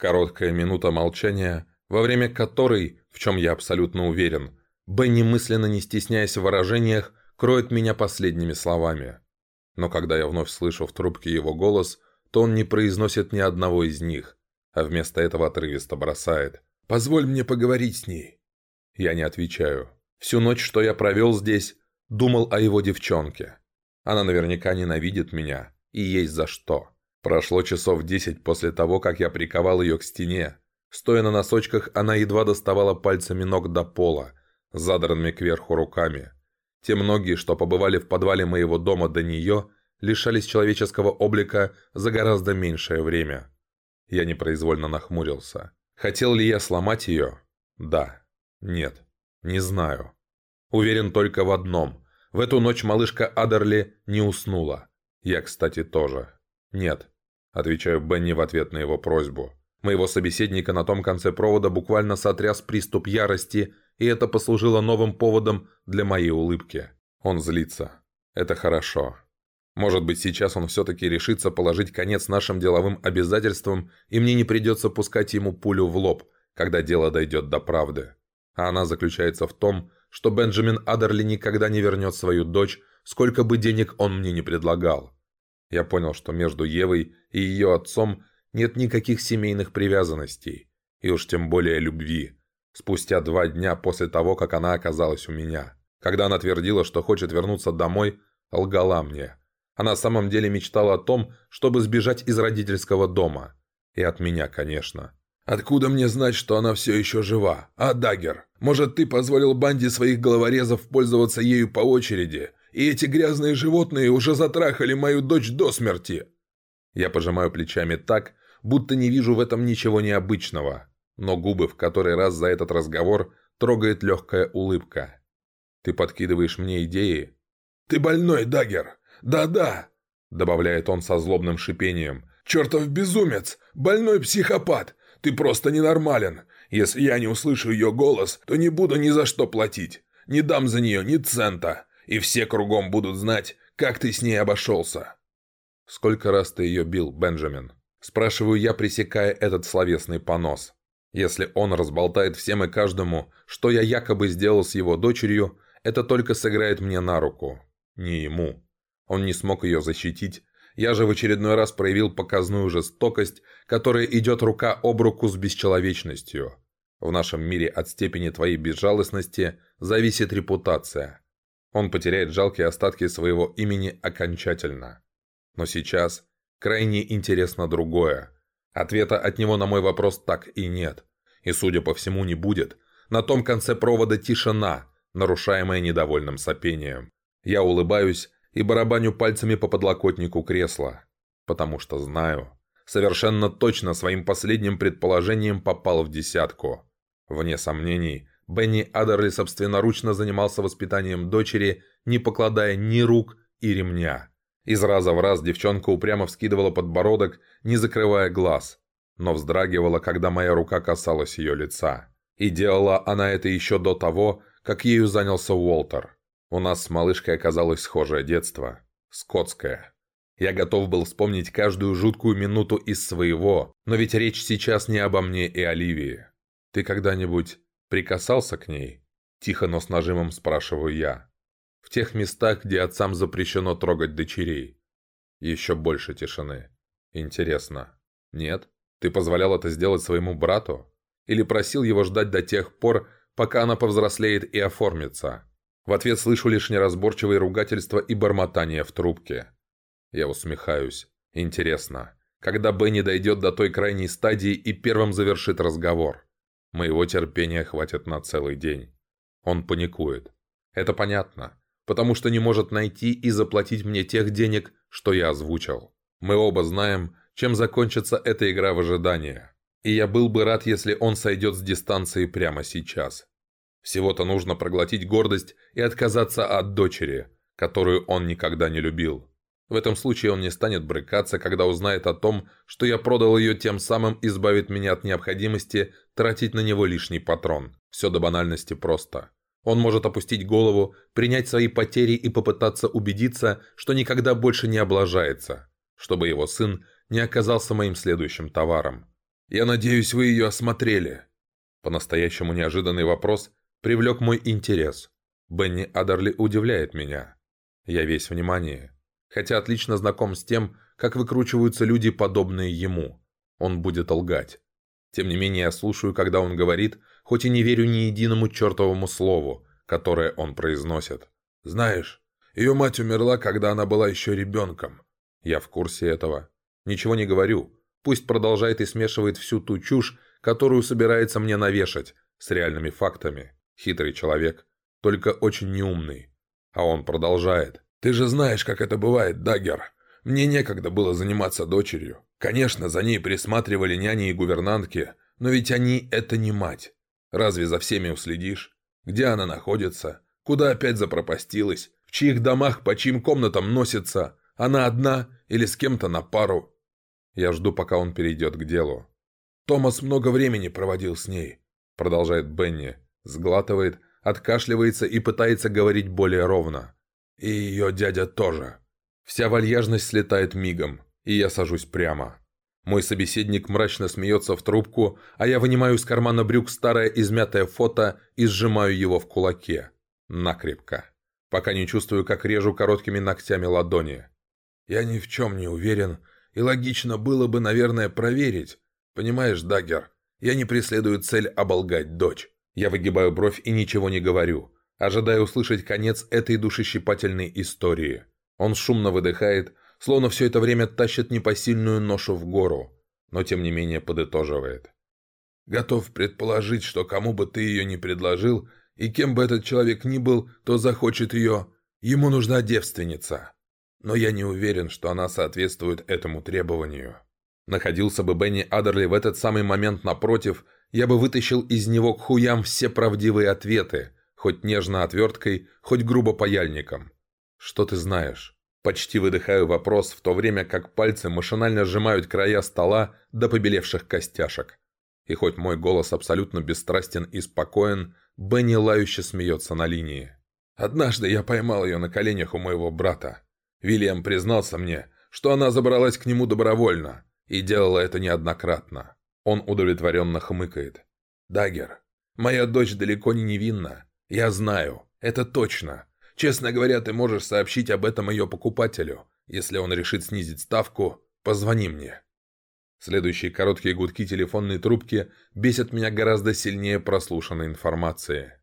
Короткая минута молчания, во время которой, в чем я абсолютно уверен, Бенни мысленно не стесняясь в выражениях, кроет меня последними словами. Но когда я вновь слышу в трубке его голос, то он не произносит ни одного из них, а вместо этого отрывисто бросает. «Позволь мне поговорить с ней». Я не отвечаю. Всю ночь, что я провел здесь, думал о его девчонке. Она наверняка ненавидит меня, и есть за что. Прошло часов десять после того, как я приковал ее к стене. Стоя на носочках, она едва доставала пальцами ног до пола, задранными кверху руками. Те многие, что побывали в подвале моего дома до нее, лишались человеческого облика за гораздо меньшее время. Я непроизвольно нахмурился. Хотел ли я сломать ее? Да. Нет. Не знаю. Уверен только в одном. В эту ночь малышка Адерли не уснула. Я, кстати, тоже. Нет. Отвечаю Бенни в ответ на его просьбу. Моего собеседника на том конце провода буквально сотряс приступ ярости, и это послужило новым поводом для моей улыбки. Он злится. Это хорошо. Может быть, сейчас он все-таки решится положить конец нашим деловым обязательствам, и мне не придется пускать ему пулю в лоб, когда дело дойдет до правды. А она заключается в том, что Бенджамин Адерли никогда не вернет свою дочь, сколько бы денег он мне не предлагал. Я понял, что между Евой и ее отцом нет никаких семейных привязанностей, и уж тем более любви. Спустя два дня после того, как она оказалась у меня. Когда она твердила, что хочет вернуться домой, лгала мне. Она на самом деле мечтала о том, чтобы сбежать из родительского дома. И от меня, конечно. «Откуда мне знать, что она все еще жива? А, Даггер, может, ты позволил банде своих головорезов пользоваться ею по очереди, и эти грязные животные уже затрахали мою дочь до смерти?» Я пожимаю плечами так, будто не вижу в этом ничего необычного, но губы в который раз за этот разговор трогает легкая улыбка. «Ты подкидываешь мне идеи?» «Ты больной, Даггер! «Да-да», — добавляет он со злобным шипением. «Чертов безумец! Больной психопат! Ты просто ненормален! Если я не услышу ее голос, то не буду ни за что платить. Не дам за нее ни цента. И все кругом будут знать, как ты с ней обошелся». «Сколько раз ты ее бил, Бенджамин?» Спрашиваю я, пресекая этот словесный понос. Если он разболтает всем и каждому, что я якобы сделал с его дочерью, это только сыграет мне на руку. Не ему. Он не смог ее защитить. Я же в очередной раз проявил показную жестокость, которая идет рука об руку с бесчеловечностью. В нашем мире от степени твоей безжалостности зависит репутация. Он потеряет жалкие остатки своего имени окончательно. Но сейчас крайне интересно другое. Ответа от него на мой вопрос так и нет. И, судя по всему, не будет. На том конце провода тишина, нарушаемая недовольным сопением. Я улыбаюсь, и барабаню пальцами по подлокотнику кресла. Потому что знаю, совершенно точно своим последним предположением попал в десятку. Вне сомнений, Бенни Адерли собственноручно занимался воспитанием дочери, не покладая ни рук и ремня. Из раза в раз девчонка упрямо вскидывала подбородок, не закрывая глаз, но вздрагивала, когда моя рука касалась ее лица. И делала она это еще до того, как ею занялся Уолтер. У нас с малышкой оказалось схожее детство. Скотское. Я готов был вспомнить каждую жуткую минуту из своего, но ведь речь сейчас не обо мне и Оливии. Ты когда-нибудь прикасался к ней? Тихо, но с нажимом спрашиваю я. В тех местах, где отцам запрещено трогать дочерей. Еще больше тишины. Интересно. Нет? Ты позволял это сделать своему брату? Или просил его ждать до тех пор, пока она повзрослеет и оформится? В ответ слышу лишь неразборчивые ругательства и бормотание в трубке. Я усмехаюсь. Интересно, когда Бенни дойдет до той крайней стадии и первым завершит разговор? Моего терпения хватит на целый день. Он паникует. Это понятно, потому что не может найти и заплатить мне тех денег, что я озвучил. Мы оба знаем, чем закончится эта игра в ожидание. И я был бы рад, если он сойдет с дистанции прямо сейчас. Всего-то нужно проглотить гордость и отказаться от дочери, которую он никогда не любил. В этом случае он не станет брыкаться, когда узнает о том, что я продал ее, тем самым избавит меня от необходимости тратить на него лишний патрон. Все до банальности просто. Он может опустить голову, принять свои потери и попытаться убедиться, что никогда больше не облажается, чтобы его сын не оказался моим следующим товаром. Я надеюсь, вы ее осмотрели». По-настоящему неожиданный вопрос привлек мой интерес. Бенни Адерли удивляет меня. Я весь внимание. Хотя отлично знаком с тем, как выкручиваются люди, подобные ему. Он будет лгать. Тем не менее, я слушаю, когда он говорит, хоть и не верю ни единому чертовому слову, которое он произносит. «Знаешь, ее мать умерла, когда она была еще ребенком». Я в курсе этого. Ничего не говорю. Пусть продолжает и смешивает всю ту чушь, которую собирается мне навешать, с реальными фактами. Хитрый человек, только очень неумный. А он продолжает. «Ты же знаешь, как это бывает, Даггер. Мне некогда было заниматься дочерью. Конечно, за ней присматривали няни и гувернантки, но ведь они – это не мать. Разве за всеми уследишь? Где она находится? Куда опять запропастилась? В чьих домах, по чьим комнатам носится? Она одна или с кем-то на пару? Я жду, пока он перейдет к делу. Томас много времени проводил с ней, продолжает Бенни, сглатывает, откашливается и пытается говорить более ровно. И ее дядя тоже. Вся вальяжность слетает мигом, и я сажусь прямо. Мой собеседник мрачно смеется в трубку, а я вынимаю из кармана брюк старое измятое фото и сжимаю его в кулаке. Накрепко. Пока не чувствую, как режу короткими ногтями ладони. Я ни в чем не уверен, и логично было бы, наверное, проверить. Понимаешь, Даггер, я не преследую цель оболгать дочь. Я выгибаю бровь и ничего не говорю, ожидая услышать конец этой душещипательной истории. Он шумно выдыхает, словно все это время тащит непосильную ношу в гору, но тем не менее подытоживает. «Готов предположить, что кому бы ты ее ни предложил, и кем бы этот человек ни был, то захочет ее. Ему нужна девственница но я не уверен, что она соответствует этому требованию. Находился бы Бенни Адерли в этот самый момент напротив, я бы вытащил из него к хуям все правдивые ответы, хоть нежно отверткой, хоть грубо паяльником. «Что ты знаешь?» Почти выдыхаю вопрос, в то время как пальцы машинально сжимают края стола до побелевших костяшек. И хоть мой голос абсолютно бесстрастен и спокоен, Бенни лающе смеется на линии. «Однажды я поймал ее на коленях у моего брата. Вильям признался мне, что она забралась к нему добровольно и делала это неоднократно. Он удовлетворенно хмыкает. «Даггер, моя дочь далеко не невинна. Я знаю, это точно. Честно говоря, ты можешь сообщить об этом ее покупателю. Если он решит снизить ставку, позвони мне». Следующие короткие гудки телефонной трубки бесят меня гораздо сильнее прослушанной информации.